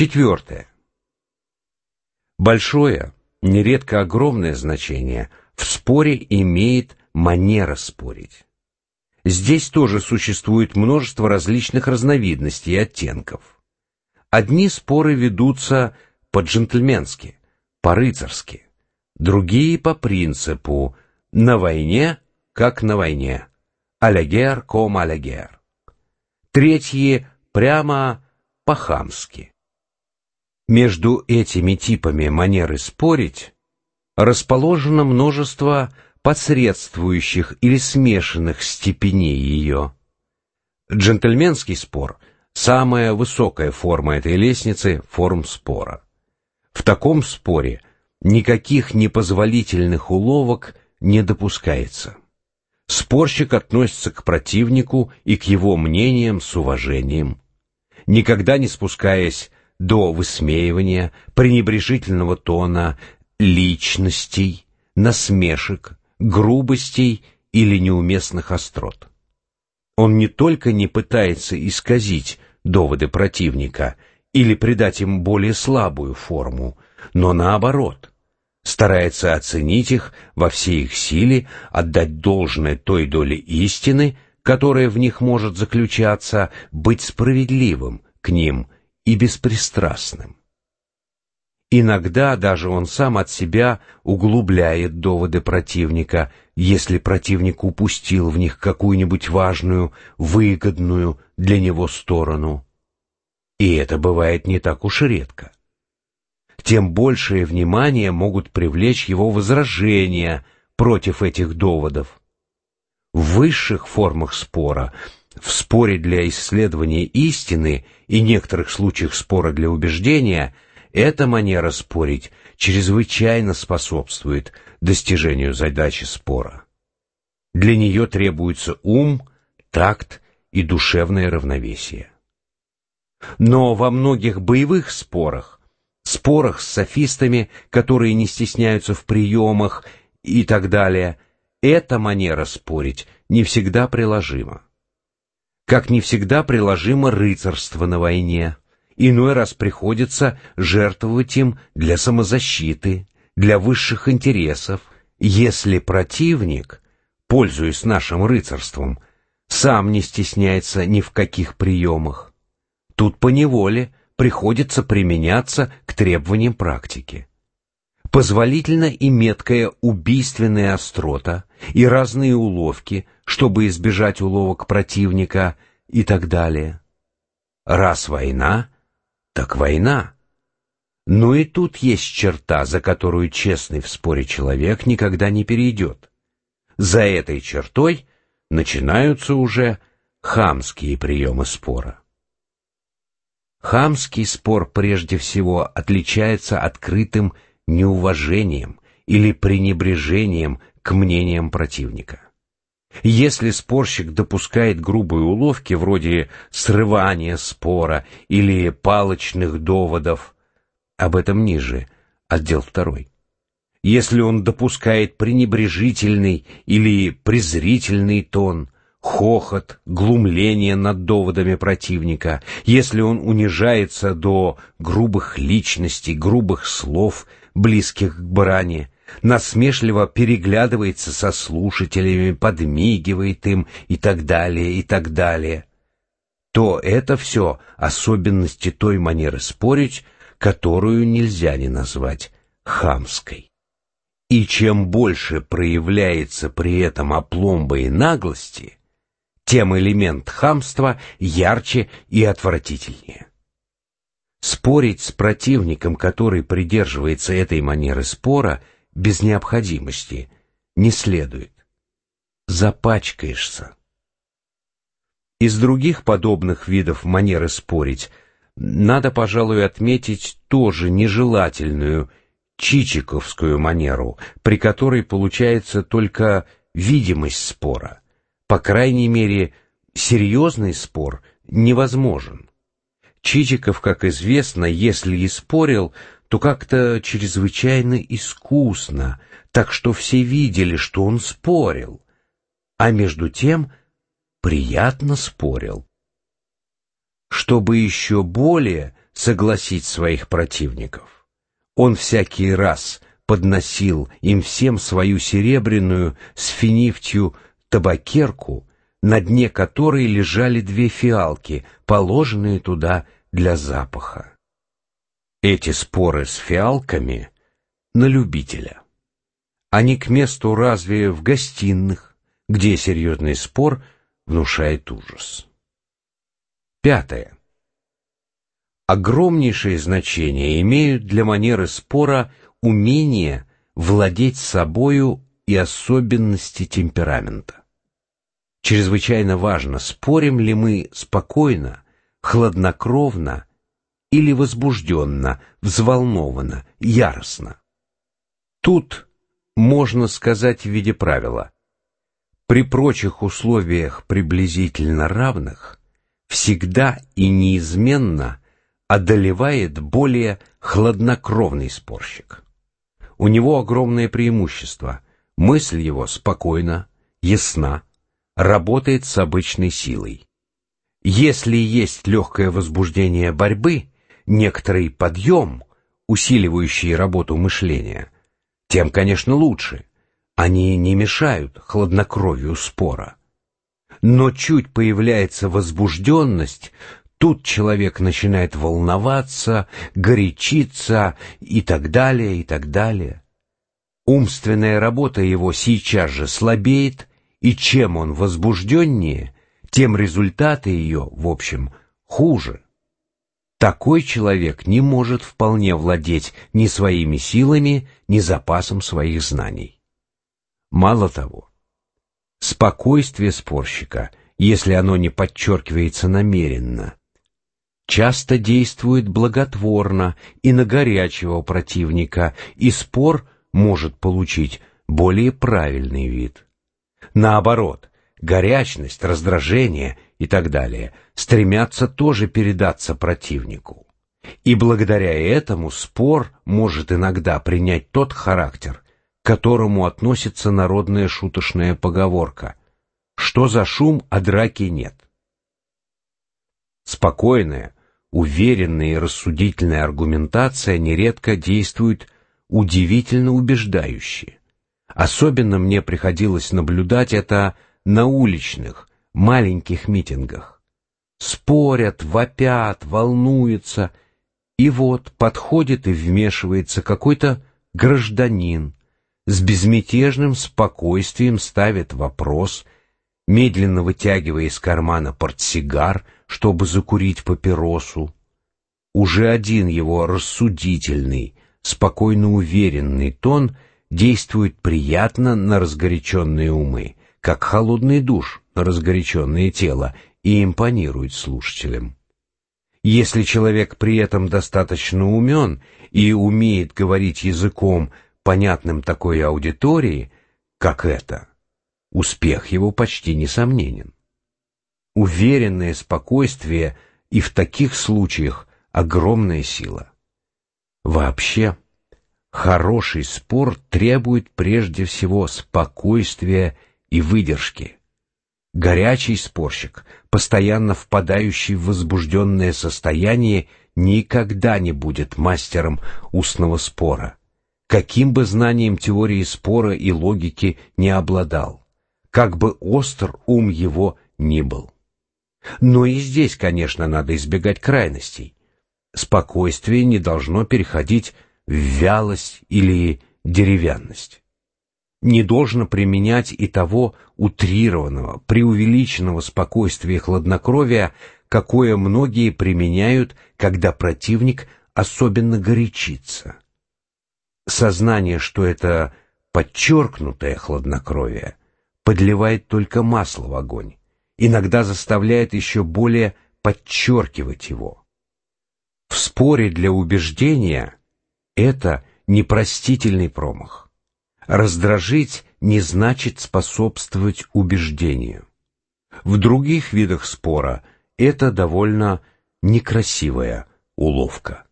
Четвертое. Большое, нередко огромное значение в споре имеет манера спорить. Здесь тоже существует множество различных разновидностей и оттенков. Одни споры ведутся по-джентльменски, по-рыцарски, другие по принципу «на войне, как на войне», «алягер ком алягер», третьи прямо по-хамски. Между этими типами манеры спорить расположено множество посредствующих или смешанных степеней ее. Джентльменский спор – самая высокая форма этой лестницы форм спора. В таком споре никаких непозволительных уловок не допускается. Спорщик относится к противнику и к его мнениям с уважением, никогда не спускаясь до высмеивания, пренебрежительного тона, личностей, насмешек, грубостей или неуместных острот. Он не только не пытается исказить доводы противника или придать им более слабую форму, но наоборот, старается оценить их во всей их силе, отдать должное той доле истины, которая в них может заключаться, быть справедливым к ним и беспристрастным. Иногда даже он сам от себя углубляет доводы противника, если противник упустил в них какую-нибудь важную, выгодную для него сторону. И это бывает не так уж редко. Тем большее внимание могут привлечь его возражения против этих доводов. В высших формах спора, в споре для исследования истины и некоторых случаях спора для убеждения – эта манера спорить чрезвычайно способствует достижению задачи спора. Для нее требуется ум, такт и душевное равновесие. Но во многих боевых спорах, спорах с софистами, которые не стесняются в приемах и так далее, эта манера спорить не всегда приложима. Как не всегда приложимо рыцарство на войне, Иной раз приходится жертвовать им для самозащиты, для высших интересов, если противник, пользуясь нашим рыцарством, сам не стесняется ни в каких приемах. Тут поневоле приходится применяться к требованиям практики. Позволительна и меткая убийственная острота, и разные уловки, чтобы избежать уловок противника и так далее. Раз война — так война. Но и тут есть черта, за которую честный в споре человек никогда не перейдет. За этой чертой начинаются уже хамские приемы спора. Хамский спор прежде всего отличается открытым неуважением или пренебрежением к мнениям противника. Если спорщик допускает грубые уловки вроде срывания спора или палочных доводов, об этом ниже, отдел второй. Если он допускает пренебрежительный или презрительный тон, хохот, глумление над доводами противника, если он унижается до грубых личностей, грубых слов, близких к брани, насмешливо переглядывается со слушателями, подмигивает им и так далее, и так далее, то это все особенности той манеры спорить, которую нельзя не назвать хамской. И чем больше проявляется при этом опломба и наглости, тем элемент хамства ярче и отвратительнее. Спорить с противником, который придерживается этой манеры спора – без необходимости не следует. Запачкаешься. Из других подобных видов манеры спорить надо, пожалуй, отметить тоже нежелательную чичиковскую манеру, при которой получается только видимость спора. По крайней мере, серьезный спор невозможен. Чичиков, как известно, если и спорил, то как-то чрезвычайно искусно, так что все видели, что он спорил, а между тем приятно спорил. Чтобы еще более согласить своих противников. Он всякий раз подносил им всем свою серебряную с финифтью табакерку, на дне которой лежали две фиалки, положенные туда для запаха. Эти споры с фиалками на любителя. Они к месту разве в гостиных, где серьезный спор внушает ужас. Пятое. Огромнейшее значение имеют для манеры спора умение владеть собою и особенности темперамента. Чрезвычайно важно, спорим ли мы спокойно, хладнокровно или возбужденно, взволнованно, яростно. Тут можно сказать в виде правила. При прочих условиях приблизительно равных всегда и неизменно одолевает более хладнокровный спорщик. У него огромное преимущество. Мысль его спокойна, ясна, работает с обычной силой. Если есть легкое возбуждение борьбы, некоторый подъем, усиливающий работу мышления, тем, конечно, лучше. Они не мешают хладнокровию спора. Но чуть появляется возбужденность, тут человек начинает волноваться, горячиться и так далее, и так далее. Умственная работа его сейчас же слабеет, и чем он возбужденнее, тем результаты ее, в общем, хуже. Такой человек не может вполне владеть ни своими силами, ни запасом своих знаний. Мало того, спокойствие спорщика, если оно не подчеркивается намеренно, часто действует благотворно и на горячего противника, и спор может получить более правильный вид. Наоборот, горячность, раздражение и так далее стремятся тоже передаться противнику. И благодаря этому спор может иногда принять тот характер, к которому относится народная шуточная поговорка «Что за шум, а драки нет?» Спокойная, уверенная и рассудительная аргументация нередко действует удивительно убеждающе. Особенно мне приходилось наблюдать это на уличных, маленьких митингах. Спорят, вопят, волнуются, и вот подходит и вмешивается какой-то гражданин, с безмятежным спокойствием ставит вопрос, медленно вытягивая из кармана портсигар, чтобы закурить папиросу. Уже один его рассудительный, спокойно уверенный тон действует приятно на разгоряченные умы, как холодный душ разгоряченное тело, и импонирует слушателям. Если человек при этом достаточно умен и умеет говорить языком, понятным такой аудитории, как это, успех его почти несомненен. Уверенное спокойствие и в таких случаях огромная сила. Вообще, хороший спор требует прежде всего спокойствия и выдержки. Горячий спорщик, постоянно впадающий в возбужденное состояние, никогда не будет мастером устного спора, каким бы знанием теории спора и логики не обладал, как бы остр ум его ни был. Но и здесь, конечно, надо избегать крайностей. Спокойствие не должно переходить в вялость или деревянность не должно применять и того утрированного, преувеличенного спокойствия и хладнокровия, какое многие применяют, когда противник особенно горячится. Сознание, что это подчеркнутое хладнокровие, подливает только масло в огонь, иногда заставляет еще более подчеркивать его. В споре для убеждения это непростительный промах. Раздражить не значит способствовать убеждению. В других видах спора это довольно некрасивая уловка.